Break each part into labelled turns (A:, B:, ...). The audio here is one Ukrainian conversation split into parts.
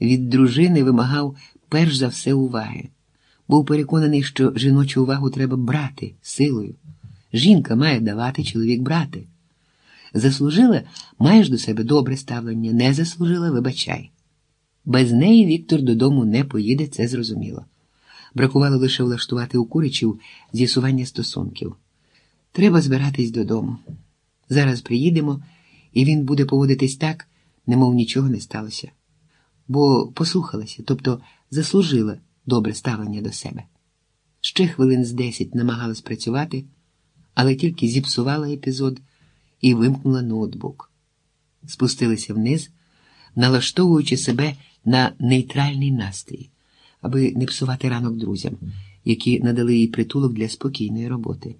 A: від дружини вимагав перш за все уваги. Був переконаний, що жіночу увагу треба брати силою. Жінка має давати, чоловік брати. Заслужила, маєш до себе добре ставлення, не заслужила, вибачай. Без неї Віктор додому не поїде, це зрозуміло. Бракувало лише влаштувати у куричів з'ясування стосунків. Треба збиратись додому. Зараз приїдемо, і він буде поводитись так, немов нічого не сталося. Бо послухалася, тобто заслужила добре ставлення до себе. Ще хвилин з десять намагалась працювати, але тільки зіпсувала епізод і вимкнула ноутбук. Спустилися вниз, налаштовуючи себе на нейтральний настрій, аби не псувати ранок друзям, які надали їй притулок для спокійної роботи.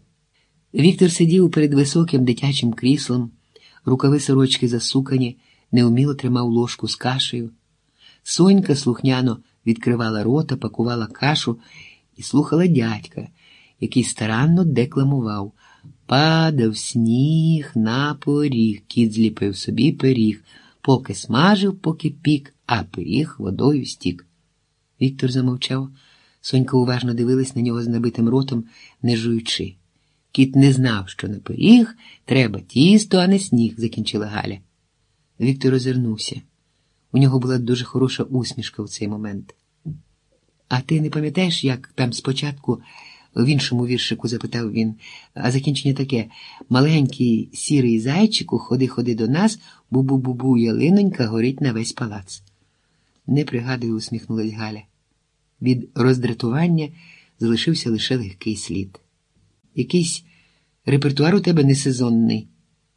A: Віктор сидів перед високим дитячим кріслом, рукави сорочки засукані, неуміло тримав ложку з кашею. Сонька слухняно відкривала рота, пакувала кашу і слухала дядька, який старанно декламував. Падав сніг на поріг, кіт зліпив собі пиріг, поки смажив, поки пік, а пиріг водою стік. Віктор замовчав. Сонька уважно дивилась на нього з набитим ротом, не жуючи. Кіт не знав, що на пиріг треба тісто, а не сніг, закінчила Галя. Віктор озирнувся. У нього була дуже хороша усмішка в цей момент. А ти не пам'ятаєш, як там спочатку в іншому віршику запитав він, а закінчення таке маленький сірий зайчику, ходи, ходи до нас, бу-бу-бу-бу, ялинонька горить на весь палац. Не пригадую, усміхнулась Галя. Від роздратування залишився лише легкий слід. Якийсь репертуар у тебе несезонний.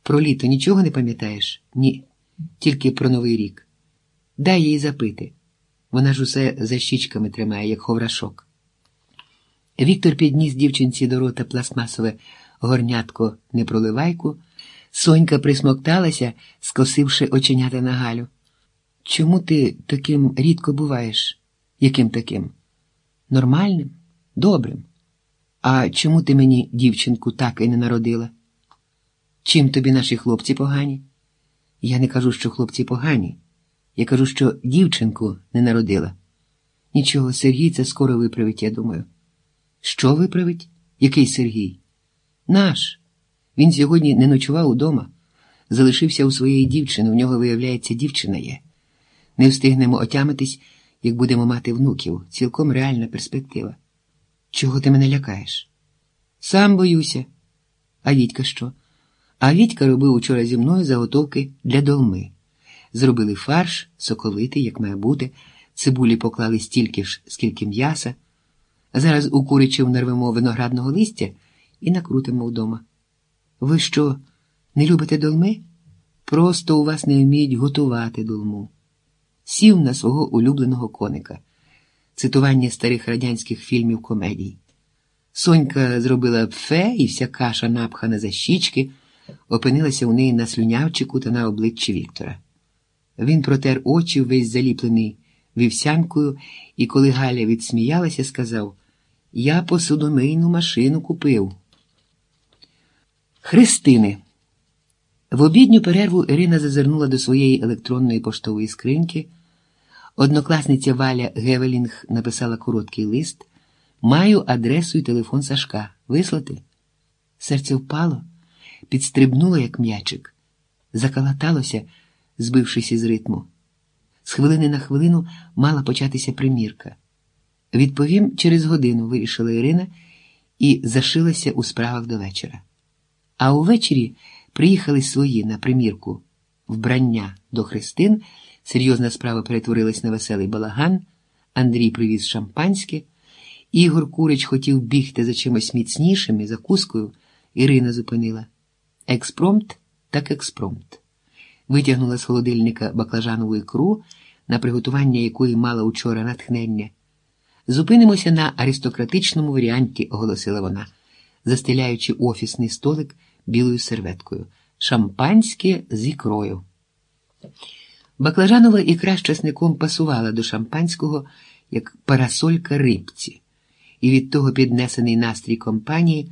A: Про літо нічого не пам'ятаєш? Ні, тільки про Новий рік. Дай їй запити. Вона ж усе за щічками тримає, як ховрашок. Віктор підніс дівчинці до рота пластмасове горнятко непроливайку. Сонька присмокталася, скосивши оченята на Галю. Чому ти таким рідко буваєш? Яким таким? Нормальним? Добрим. А чому ти мені, дівчинку, так і не народила? Чим тобі наші хлопці погані? Я не кажу, що хлопці погані. Я кажу, що дівчинку не народила. Нічого, Сергій це скоро виправить, я думаю. Що виправить? Який Сергій? Наш. Він сьогодні не ночував удома, залишився у своєї дівчини, у нього, виявляється, дівчина є. Не встигнемо отямитись, як будемо мати внуків. Цілком реальна перспектива. Чого ти мене лякаєш? Сам боюся. А Вітька що? А Вітька робив учора зі мною заготовки для долми. Зробили фарш, соковитий, як має бути, цибулі поклали стільки ж, скільки м'яса. Зараз у куричів нарвемо виноградного листя і накрутимо вдома. Ви що, не любите долми? Просто у вас не вміють готувати долму. Сів на свого улюбленого коника, цитування старих радянських фільмів комедій. Сонька зробила пфе, і вся каша, напхана за щічки, опинилася у неї на слюнявчику та на обличчі Віктора. Він протер очі, весь заліплений вівсянкою, і коли Галя відсміялася, сказав: Я посудомийну машину купив. Христини. В обідню перерву Ірина зазирнула до своєї електронної поштової скриньки. Однокласниця Валя Гевелінг написала короткий лист. Маю адресу і телефон Сашка. Вислати? Серце впало, підстрибнуло, як м'ячик, закалаталося, збившись із ритму. З хвилини на хвилину мала початися примірка. Відповім, через годину вирішила Ірина і зашилася у справах до вечора. А увечері приїхали свої на примірку вбрання до Христин. Серйозна справа перетворилась на веселий балаган. Андрій привіз шампанське. Ігор Курич хотів бігти за чимось міцнішим і закускою. Ірина зупинила. Експромт так експромт. Витягнула з холодильника баклажанову ікру, на приготування якої мала учора натхнення. Зупинимося на аристократичному варіанті, оголосила вона, застеляючи офісний столик білою серветкою. Шампанське з ікрою. Баклажанова ікра з часником пасувала до шампанського, як парасолька рибці, і від того піднесений настрій компанії